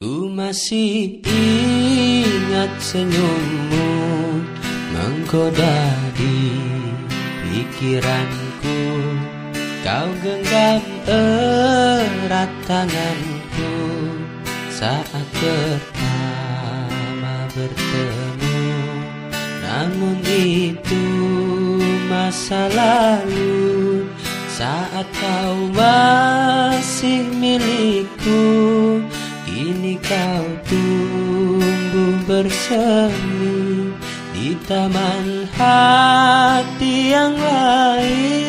Ku masih ingat senyummu menggoda di pikiranku. Kau genggam erat tanganku saat pertama bertemu. Namun itu masa lalu saat kau masih milikku Di taman hati yang lain.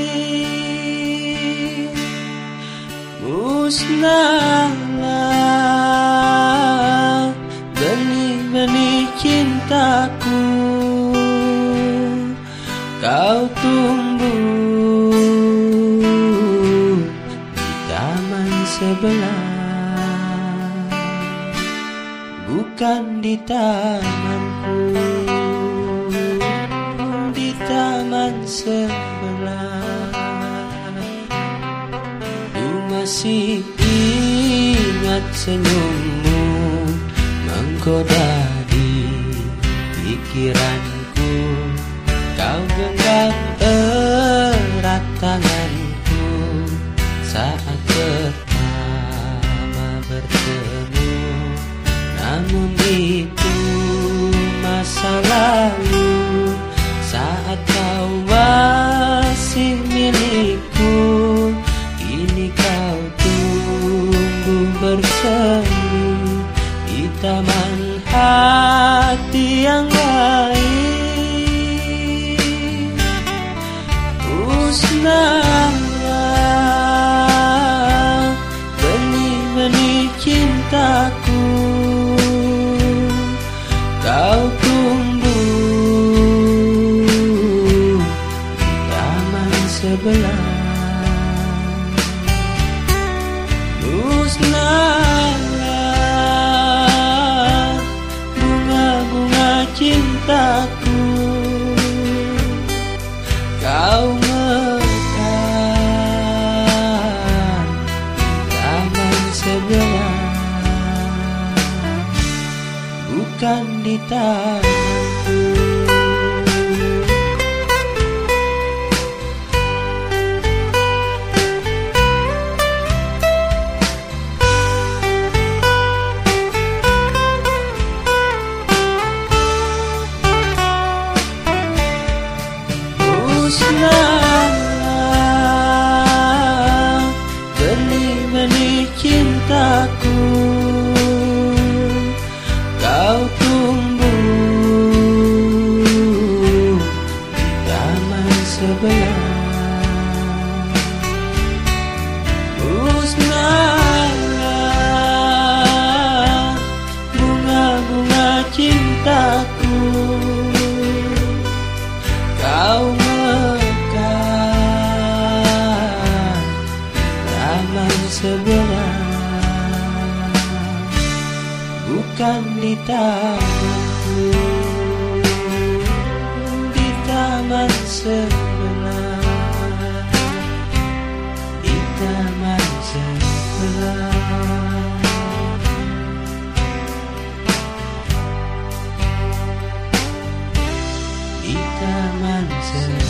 Musnahlah benih-benih cintaku. Kau tumbuh di taman sebelah bukan di tamanku di taman sebelah. Ku masih ingat senyummu menggoda di pikiranku namun itu masa lalu Saat kau masih milikku Kini kau tumbuh bersemi Di taman hati yang lain Musnahlah Musnahlah bunga-bunga cintaku. Kau mekar taman sebelah bukan di tanganku cintaku Kau mekar taman sebelah Bukan di tamanku in